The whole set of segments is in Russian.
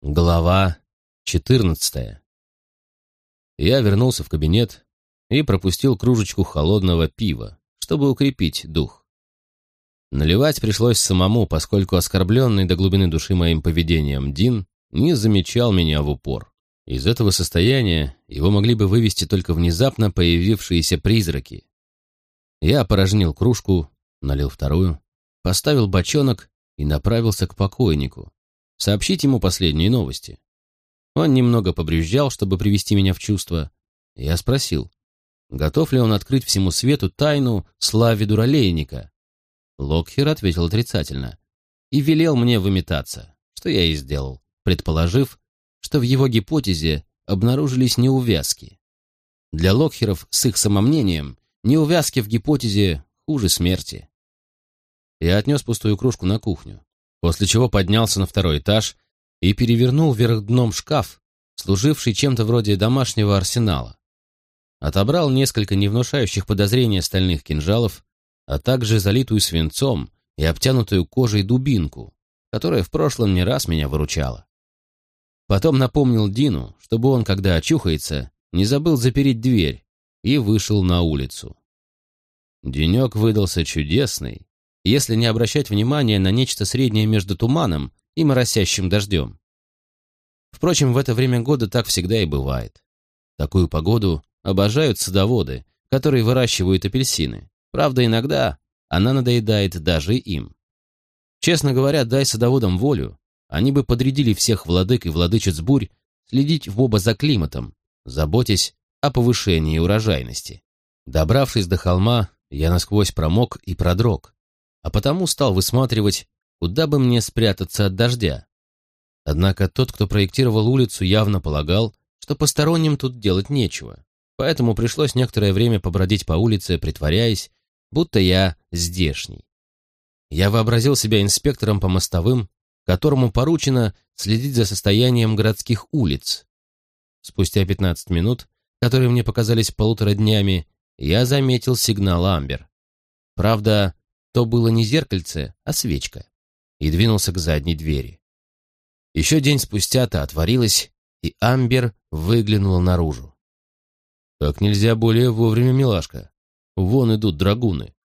Глава 14. Я вернулся в кабинет и пропустил кружечку холодного пива, чтобы укрепить дух. Наливать пришлось самому, поскольку оскорбленный до глубины души моим поведением Дин не замечал меня в упор. Из этого состояния его могли бы вывести только внезапно появившиеся призраки. Я опорожнил кружку, налил вторую, поставил бочонок и направился к покойнику, сообщить ему последние новости. Он немного побрюзжал, чтобы привести меня в чувство. Я спросил, готов ли он открыть всему свету тайну славе дуралейника. Локхер ответил отрицательно и велел мне выметаться, что я и сделал, предположив, что в его гипотезе обнаружились неувязки. Для Локхеров с их самомнением неувязки в гипотезе хуже смерти. Я отнес пустую кружку на кухню после чего поднялся на второй этаж и перевернул вверх дном шкаф, служивший чем-то вроде домашнего арсенала. Отобрал несколько невнушающих подозрений стальных кинжалов, а также залитую свинцом и обтянутую кожей дубинку, которая в прошлом не раз меня выручала. Потом напомнил Дину, чтобы он, когда очухается, не забыл запереть дверь, и вышел на улицу. Денек выдался чудесный, если не обращать внимания на нечто среднее между туманом и моросящим дождем. Впрочем, в это время года так всегда и бывает. Такую погоду обожают садоводы, которые выращивают апельсины. Правда, иногда она надоедает даже им. Честно говоря, дай садоводам волю, они бы подрядили всех владык и владычиц бурь следить в оба за климатом, заботясь о повышении урожайности. Добравшись до холма, я насквозь промок и продрог, а потому стал высматривать, куда бы мне спрятаться от дождя. Однако тот, кто проектировал улицу, явно полагал, что посторонним тут делать нечего, поэтому пришлось некоторое время побродить по улице, притворяясь, будто я здешний. Я вообразил себя инспектором по мостовым, которому поручено следить за состоянием городских улиц. Спустя 15 минут, которые мне показались полутора днями, я заметил сигнал Амбер. Правда, то было не зеркальце, а свечка, и двинулся к задней двери. Еще день спустя та отворилась, и Амбер выглянула наружу. «Как нельзя более вовремя, милашка. Вон идут драгуны».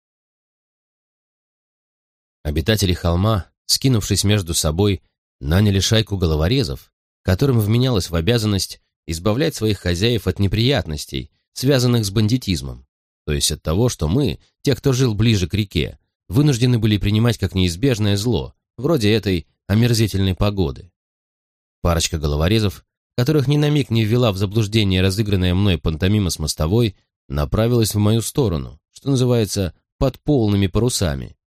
Обитатели холма, скинувшись между собой, наняли шайку головорезов, которым вменялось в обязанность избавлять своих хозяев от неприятностей, связанных с бандитизмом, то есть от того, что мы, те, кто жил ближе к реке, вынуждены были принимать как неизбежное зло, вроде этой омерзительной погоды. Парочка головорезов, которых ни на миг не ввела в заблуждение разыгранная мной пантомима с мостовой, направилась в мою сторону, что называется, под полными парусами.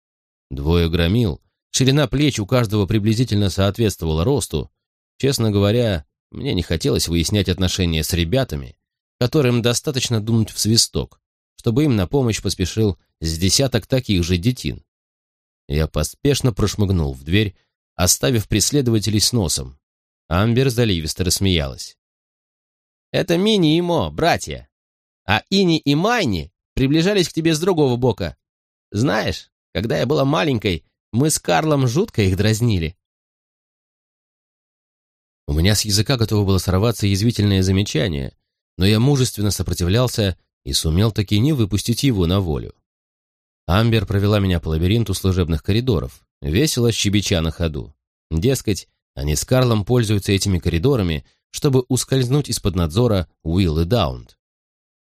Двое громил, ширина плеч у каждого приблизительно соответствовала росту. Честно говоря, мне не хотелось выяснять отношения с ребятами, которым достаточно дунуть в свисток, чтобы им на помощь поспешил с десяток таких же детин. Я поспешно прошмыгнул в дверь, оставив преследователей с носом. Амбер заливисто рассмеялась. «Это Мини и Мо, братья. А Ини и Майни приближались к тебе с другого бока. Знаешь, когда я была маленькой, мы с Карлом жутко их дразнили». У меня с языка готово было сорваться язвительное замечание, но я мужественно сопротивлялся и сумел таки не выпустить его на волю. Амбер провела меня по лабиринту служебных коридоров, весело щебеча на ходу. Дескать, они с Карлом пользуются этими коридорами, чтобы ускользнуть из-под надзора Уилл и Даунт.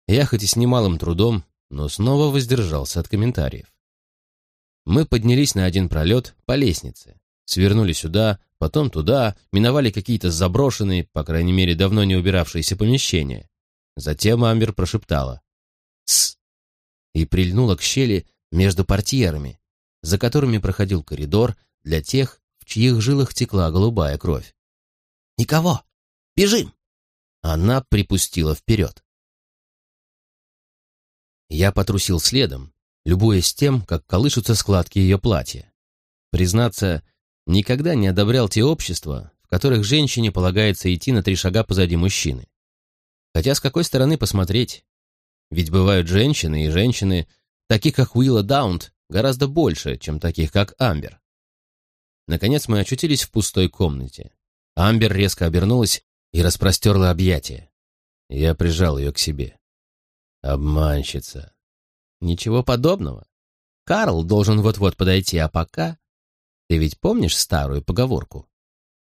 Я хоть и с немалым трудом, но снова воздержался от комментариев. Мы поднялись на один пролет по лестнице, свернули сюда, потом туда, миновали какие-то заброшенные, по крайней мере, давно не убиравшиеся помещения. Затем Амбер прошептала. «Тсс!» и прильнула к щели между портьерами, за которыми проходил коридор для тех, в чьих жилах текла голубая кровь. «Никого! Бежим!» Она припустила вперед. Я потрусил следом, любуясь тем, как колышутся складки ее платья. Признаться, никогда не одобрял те общества, в которых женщине полагается идти на три шага позади мужчины. Хотя с какой стороны посмотреть? Ведь бывают женщины и женщины, таких как Уилла Даунт, гораздо больше, чем таких как Амбер. Наконец мы очутились в пустой комнате. Амбер резко обернулась и распростерла объятия. Я прижал ее к себе. Обманщица. Ничего подобного. Карл должен вот-вот подойти, а пока... Ты ведь помнишь старую поговорку?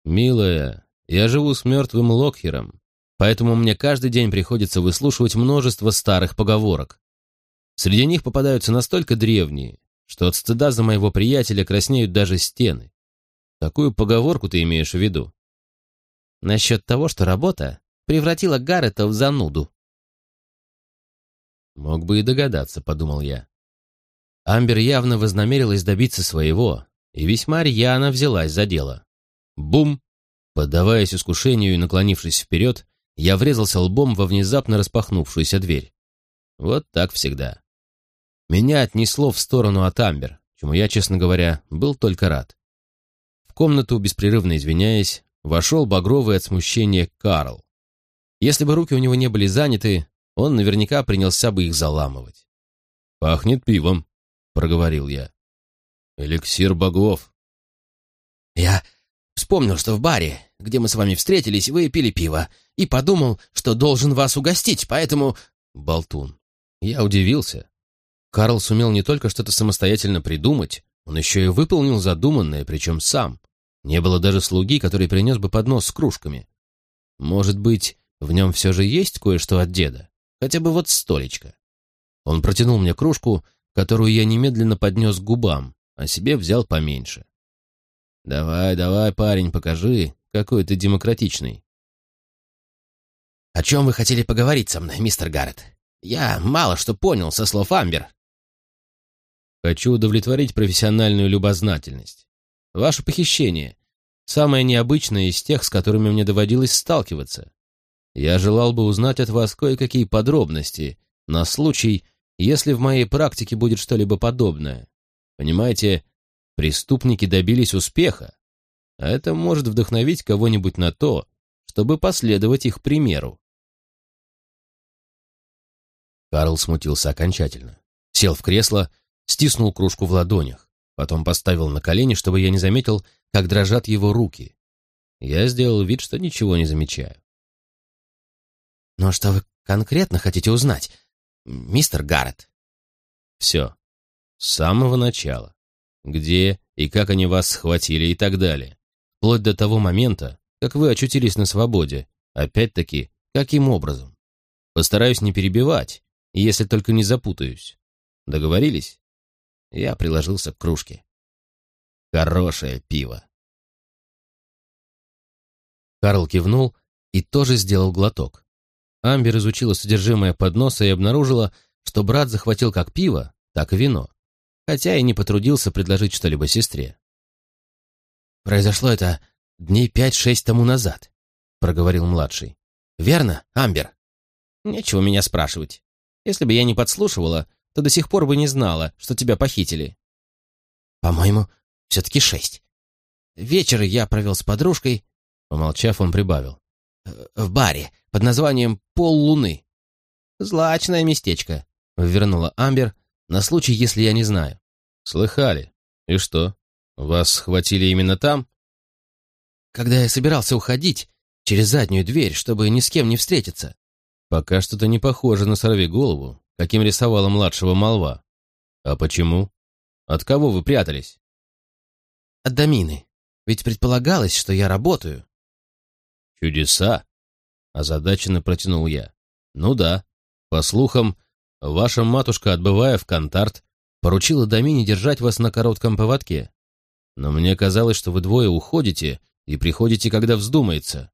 Милая, я живу с мертвым Локхером, поэтому мне каждый день приходится выслушивать множество старых поговорок. Среди них попадаются настолько древние, что от стыда за моего приятеля краснеют даже стены. Какую поговорку ты имеешь в виду? Насчет того, что работа превратила Гаррета в зануду. Мог бы и догадаться, подумал я. Амбер явно вознамерилась добиться своего и весьма рьяно взялась за дело. Бум! Поддаваясь искушению и наклонившись вперед, я врезался лбом во внезапно распахнувшуюся дверь. Вот так всегда. Меня отнесло в сторону от Амбер, чему я, честно говоря, был только рад. В комнату, беспрерывно извиняясь, вошел багровый от смущения Карл. Если бы руки у него не были заняты, он наверняка принялся бы их заламывать. «Пахнет пивом», — проговорил я. «Эликсир богов». «Я Вспомнил, что в баре, где мы с вами встретились, вы пили пиво, и подумал, что должен вас угостить, поэтому...» Болтун. Я удивился. Карл сумел не только что-то самостоятельно придумать, он еще и выполнил задуманное, причем сам. Не было даже слуги, который принес бы поднос с кружками. Может быть, в нем все же есть кое-что от деда? Хотя бы вот столечко. Он протянул мне кружку, которую я немедленно поднес к губам, а себе взял поменьше. Давай, давай, парень, покажи, какой ты демократичный. О чем вы хотели поговорить со мной, мистер Гаррет? Я мало что понял со слов Амбер. Хочу удовлетворить профессиональную любознательность. Ваше похищение — самое необычное из тех, с которыми мне доводилось сталкиваться. Я желал бы узнать от вас кое-какие подробности на случай, если в моей практике будет что-либо подобное. Понимаете, Преступники добились успеха, а это может вдохновить кого-нибудь на то, чтобы последовать их примеру. Карл смутился окончательно. Сел в кресло, стиснул кружку в ладонях, потом поставил на колени, чтобы я не заметил, как дрожат его руки. Я сделал вид, что ничего не замечаю. «Но что вы конкретно хотите узнать, мистер Гаррет?» «Все. С самого начала где и как они вас схватили и так далее. Вплоть до того момента, как вы очутились на свободе. Опять-таки, каким образом? Постараюсь не перебивать, если только не запутаюсь. Договорились? Я приложился к кружке. Хорошее пиво. Карл кивнул и тоже сделал глоток. Амбер изучила содержимое подноса и обнаружила, что брат захватил как пиво, так и вино хотя и не потрудился предложить что-либо сестре. «Произошло это дней пять-шесть тому назад», — проговорил младший. «Верно, Амбер?» «Нечего меня спрашивать. Если бы я не подслушивала, то до сих пор бы не знала, что тебя похитили». «По-моему, все-таки шесть. Вечер я провел с подружкой...» Помолчав, он прибавил. «Э, «В баре под названием «Пол луны». «Злачное местечко», — вернула Амбер, на случай, если я не знаю. Слыхали. И что? Вас схватили именно там? Когда я собирался уходить через заднюю дверь, чтобы ни с кем не встретиться. Пока что-то не похоже на сорви голову, каким рисовала младшего молва. А почему? От кого вы прятались? От Домины. Ведь предполагалось, что я работаю. Чудеса? Озадаченно протянул я. Ну да. По слухам, Ваша матушка, отбывая в Кантарт, поручила Домине держать вас на коротком поводке. Но мне казалось, что вы двое уходите и приходите, когда вздумается.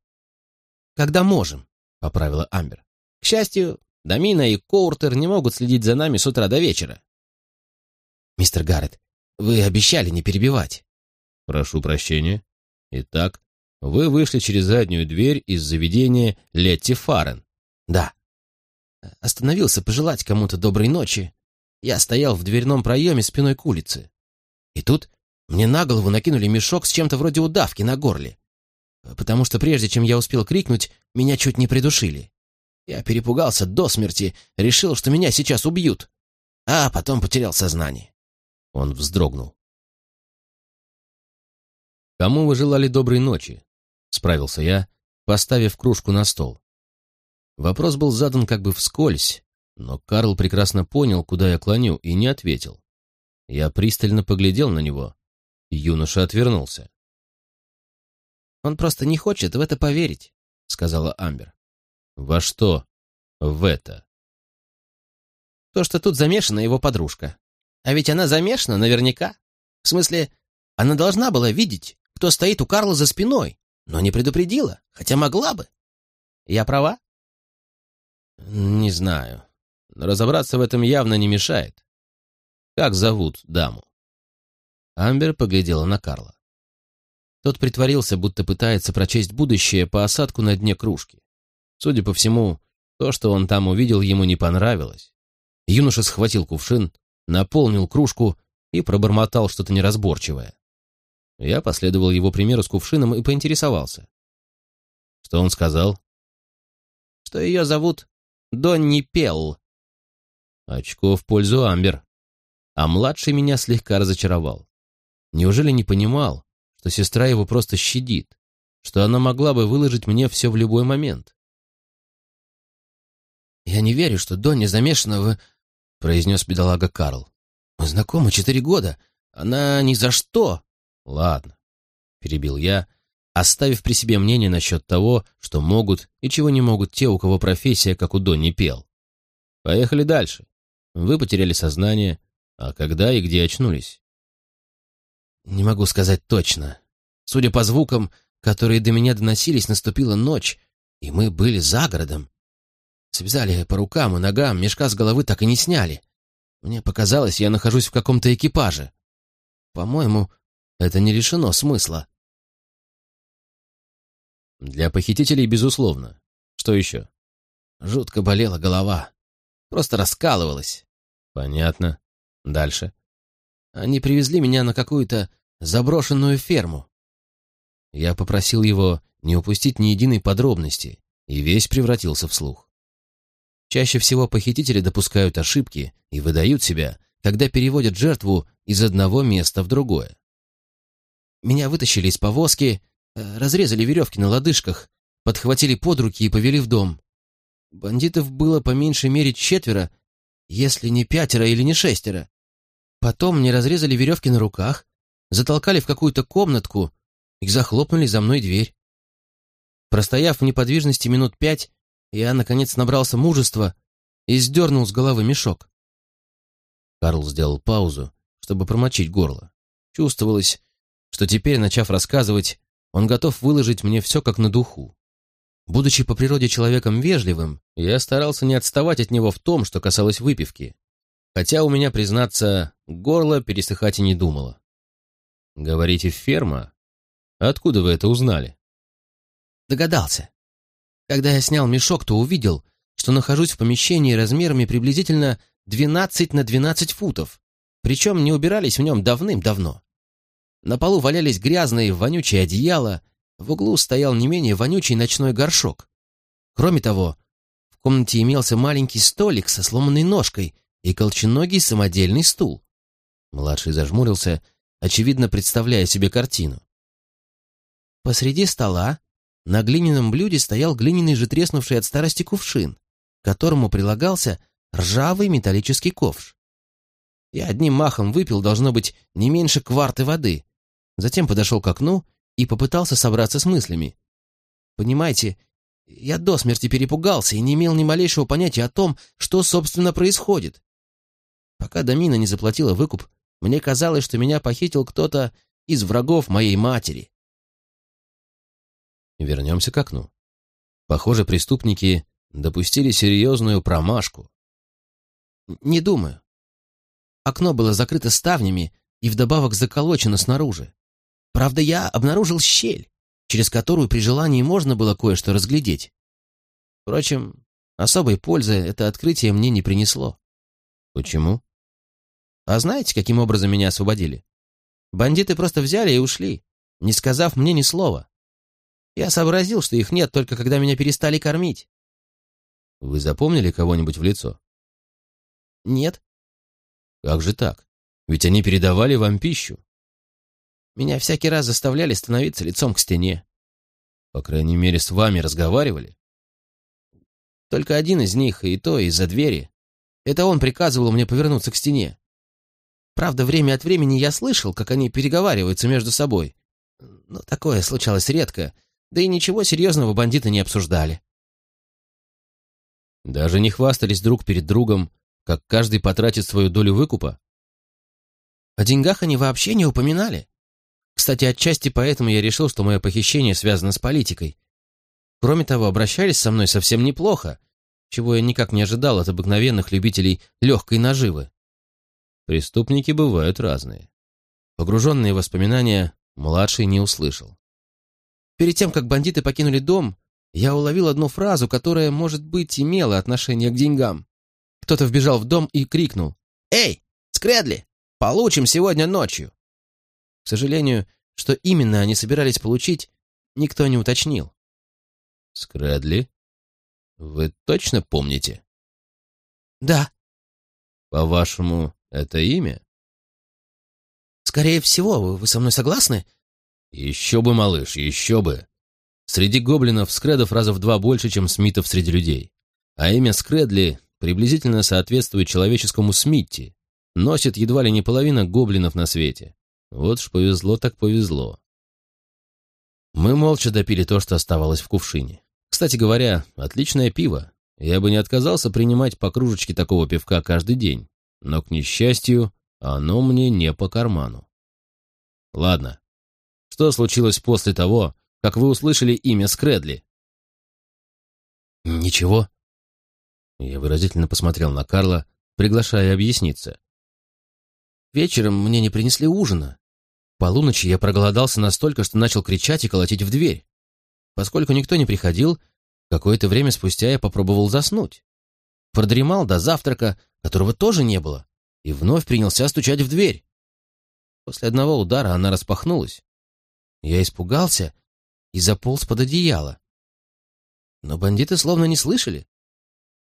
«Когда можем», — поправила Амбер. «К счастью, Домина и Коуртер не могут следить за нами с утра до вечера». «Мистер Гаррет, вы обещали не перебивать». «Прошу прощения. Итак, вы вышли через заднюю дверь из заведения Летти Фарен». «Да», Остановился пожелать кому-то доброй ночи. Я стоял в дверном проеме спиной к улице. И тут мне на голову накинули мешок с чем-то вроде удавки на горле. Потому что прежде чем я успел крикнуть, меня чуть не придушили. Я перепугался до смерти, решил, что меня сейчас убьют. А потом потерял сознание. Он вздрогнул. «Кому вы желали доброй ночи?» справился я, поставив кружку на стол. Вопрос был задан как бы вскользь, но Карл прекрасно понял, куда я клоню, и не ответил. Я пристально поглядел на него. Юноша отвернулся. «Он просто не хочет в это поверить», — сказала Амбер. «Во что в это?» «То, что тут замешана его подружка. А ведь она замешана наверняка. В смысле, она должна была видеть, кто стоит у Карла за спиной, но не предупредила, хотя могла бы. Я права?» «Не знаю. Но разобраться в этом явно не мешает. Как зовут даму?» Амбер поглядела на Карла. Тот притворился, будто пытается прочесть будущее по осадку на дне кружки. Судя по всему, то, что он там увидел, ему не понравилось. Юноша схватил кувшин, наполнил кружку и пробормотал что-то неразборчивое. Я последовал его примеру с кувшином и поинтересовался. Что он сказал? Что ее зовут Донни Пелл. Очко в пользу Амбер. А младший меня слегка разочаровал. Неужели не понимал, что сестра его просто щадит, что она могла бы выложить мне все в любой момент? «Я не верю, что Донни замешана в...» — произнес бедолага Карл. «Мы знакомы четыре года. Она ни за что...» «Ладно», — перебил я, оставив при себе мнение насчет того, что могут и чего не могут те, у кого профессия, как у Донни, пел. «Поехали дальше. Вы потеряли сознание, а когда и где очнулись?» «Не могу сказать точно. Судя по звукам, которые до меня доносились, наступила ночь, и мы были за городом. Связали по рукам и ногам, мешка с головы так и не сняли. Мне показалось, я нахожусь в каком-то экипаже. По-моему, это не лишено смысла. Для похитителей, безусловно. Что еще? Жутко болела голова. Просто раскалывалась. Понятно. Дальше. Они привезли меня на какую-то заброшенную ферму. Я попросил его не упустить ни единой подробности, и весь превратился в слух. Чаще всего похитители допускают ошибки и выдают себя, когда переводят жертву из одного места в другое. Меня вытащили из повозки, э, разрезали веревки на лодыжках, подхватили под руки и повели в дом. Бандитов было по меньшей мере четверо, если не пятеро или не шестеро. Потом мне разрезали веревки на руках, затолкали в какую-то комнатку и захлопнули за мной дверь. Простояв в неподвижности минут пять, я, наконец, набрался мужества и сдернул с головы мешок. Карл сделал паузу, чтобы промочить горло. Чувствовалось, что теперь, начав рассказывать, он готов выложить мне все как на духу. Будучи по природе человеком вежливым, я старался не отставать от него в том, что касалось выпивки. Хотя у меня, признаться, горло пересыхать и не думало. «Говорите, ферма? Откуда вы это узнали?» Догадался. Когда я снял мешок, то увидел, что нахожусь в помещении размерами приблизительно 12 на 12 футов, причем не убирались в нем давным-давно. На полу валялись грязные, вонючие одеяла, в углу стоял не менее вонючий ночной горшок. Кроме того, в комнате имелся маленький столик со сломанной ножкой и колченогий самодельный стул. Младший зажмурился, очевидно представляя себе картину. Посреди стола на глиняном блюде стоял глиняный же треснувший от старости кувшин, к которому прилагался ржавый металлический ковш. Я одним махом выпил, должно быть, не меньше кварты воды, затем подошел к окну и попытался собраться с мыслями. Понимаете, я до смерти перепугался и не имел ни малейшего понятия о том, что, собственно, происходит. Пока Дамина не заплатила выкуп, мне казалось, что меня похитил кто-то из врагов моей матери. Вернемся к окну. Похоже, преступники допустили серьезную промашку. Не думаю. Окно было закрыто ставнями и вдобавок заколочено снаружи. Правда, я обнаружил щель, через которую при желании можно было кое-что разглядеть. Впрочем, особой пользы это открытие мне не принесло. Почему? А знаете, каким образом меня освободили? Бандиты просто взяли и ушли, не сказав мне ни слова. Я сообразил, что их нет, только когда меня перестали кормить. Вы запомнили кого-нибудь в лицо? Нет. Как же так? Ведь они передавали вам пищу. Меня всякий раз заставляли становиться лицом к стене. По крайней мере, с вами разговаривали? Только один из них, и то из-за двери. Это он приказывал мне повернуться к стене. Правда, время от времени я слышал, как они переговариваются между собой. Но такое случалось редко, да и ничего серьезного бандиты не обсуждали. Даже не хвастались друг перед другом, как каждый потратит свою долю выкупа? О деньгах они вообще не упоминали. Кстати, отчасти поэтому я решил, что мое похищение связано с политикой. Кроме того, обращались со мной совсем неплохо, чего я никак не ожидал от обыкновенных любителей легкой наживы. Преступники бывают разные. Погруженные в воспоминания, младший не услышал. Перед тем, как бандиты покинули дом, я уловил одну фразу, которая, может быть, имела отношение к деньгам. Кто-то вбежал в дом и крикнул. «Эй, Скредли, получим сегодня ночью!» К сожалению, что именно они собирались получить, никто не уточнил. «Скредли? Вы точно помните?» «Да». «По-вашему, это имя?» «Скорее всего, вы со мной согласны?» «Еще бы, малыш, еще бы!» Среди гоблинов скредов раза в два больше, чем смитов среди людей. А имя Скредли приблизительно соответствует человеческому Смитти. Носит едва ли не половина гоблинов на свете. Вот ж повезло так повезло. Мы молча допили то, что оставалось в кувшине. Кстати говоря, отличное пиво. Я бы не отказался принимать по кружечке такого пивка каждый день. Но, к несчастью, оно мне не по карману. Ладно. Что случилось после того, как вы услышали имя Скредли?» «Ничего». Я выразительно посмотрел на Карла, приглашая объясниться. «Вечером мне не принесли ужина. Полуночи я проголодался настолько, что начал кричать и колотить в дверь. Поскольку никто не приходил, какое-то время спустя я попробовал заснуть. Продремал до завтрака, которого тоже не было, и вновь принялся стучать в дверь. После одного удара она распахнулась. Я испугался и заполз под одеяло. Но бандиты словно не слышали.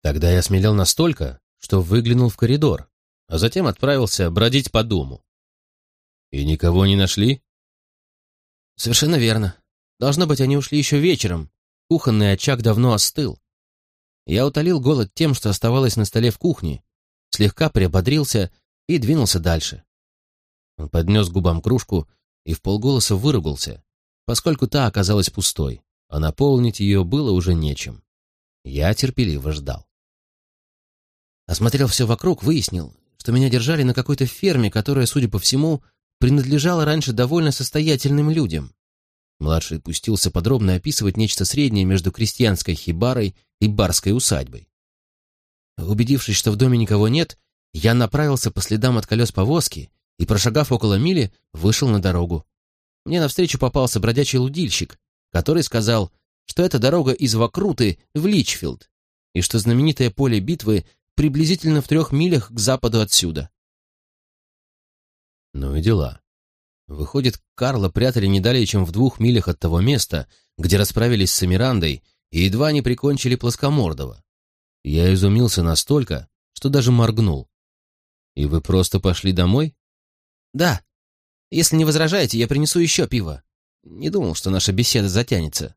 Тогда я смелел настолько, что выглянул в коридор, а затем отправился бродить по дому. И никого не нашли? Совершенно верно. Должно быть, они ушли еще вечером. Кухонный очаг давно остыл. Я утолил голод тем, что оставалось на столе в кухне, слегка приободрился и двинулся дальше. Он поднес губам кружку и в полголоса выругался, поскольку та оказалась пустой, а наполнить ее было уже нечем. Я терпеливо ждал. Осмотрел все вокруг, выяснил, что меня держали на какой-то ферме, которая, судя по всему, принадлежала раньше довольно состоятельным людям. Младший пустился подробно описывать нечто среднее между крестьянской хибарой и барской усадьбой. Убедившись, что в доме никого нет, я направился по следам от колес повозки и, прошагав около мили, вышел на дорогу. Мне навстречу попался бродячий лудильщик, который сказал, что это дорога из Вакруты в Личфилд, и что знаменитое поле битвы приблизительно в трех милях к западу отсюда. Ну и дела. Выходит, Карла прятали не далее, чем в двух милях от того места, где расправились с Эмирандой и едва не прикончили Плоскомордова. Я изумился настолько, что даже моргнул. «И вы просто пошли домой?» «Да», если не возражаете, я принесу еще пиво. Не думал, что наша беседа затянется.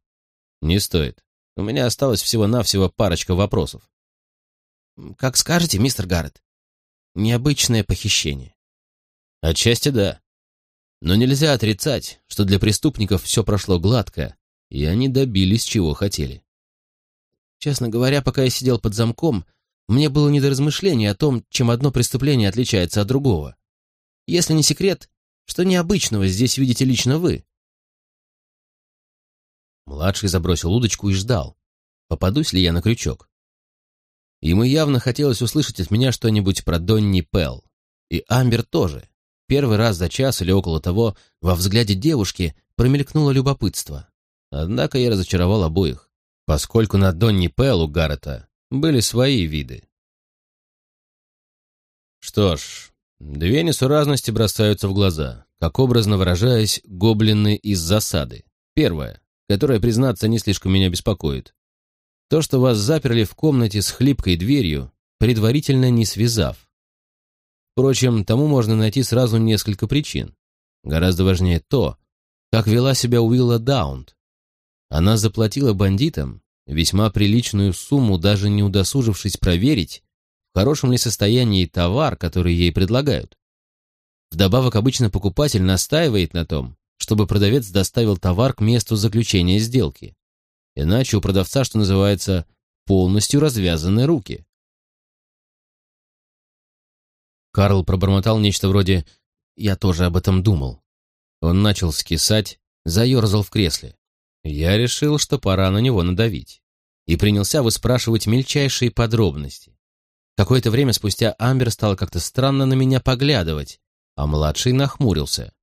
Не стоит. У меня осталось всего-навсего парочка вопросов. Как скажете, мистер Гаррет. Необычное похищение. Отчасти да. Но нельзя отрицать, что для преступников все прошло гладко, и они добились, чего хотели. Честно говоря, пока я сидел под замком, мне было не до размышления о том, чем одно преступление отличается от другого. Если не секрет, что необычного здесь видите лично вы?» Младший забросил удочку и ждал, попадусь ли я на крючок. Ему явно хотелось услышать от меня что-нибудь про Донни Пелл. И Амбер тоже. Первый раз за час или около того во взгляде девушки промелькнуло любопытство. Однако я разочаровал обоих, поскольку на Донни Пелл у Гаррета были свои виды. Что ж, Две несуразности бросаются в глаза, как образно выражаясь, гоблины из засады. Первое, которое, признаться, не слишком меня беспокоит. То, что вас заперли в комнате с хлипкой дверью, предварительно не связав. Впрочем, тому можно найти сразу несколько причин. Гораздо важнее то, как вела себя Уилла Даунт. Она заплатила бандитам весьма приличную сумму, даже не удосужившись проверить, в хорошем ли состоянии товар, который ей предлагают. Вдобавок, обычно покупатель настаивает на том, чтобы продавец доставил товар к месту заключения сделки. Иначе у продавца, что называется, полностью развязаны руки. Карл пробормотал нечто вроде «Я тоже об этом думал». Он начал скисать, заерзал в кресле. Я решил, что пора на него надавить, и принялся выспрашивать мельчайшие подробности. Какое-то время спустя Амбер стала как-то странно на меня поглядывать, а младший нахмурился.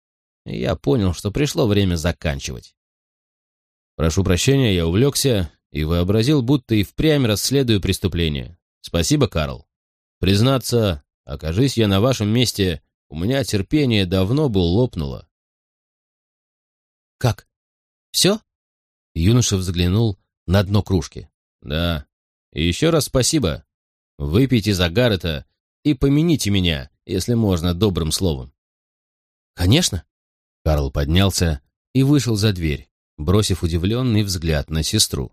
Я понял, что пришло время заканчивать. Прошу прощения, я увлекся и вообразил, будто и впрямь расследую преступление. Спасибо, Карл. Признаться, окажись я на вашем месте, у меня терпение давно бы лопнуло. «Как? Все?» Юноша взглянул на дно кружки. «Да. И еще раз спасибо. Выпейте за Гаррета и помяните меня, если можно, добрым словом». «Конечно». Карл поднялся и вышел за дверь, бросив удивленный взгляд на сестру.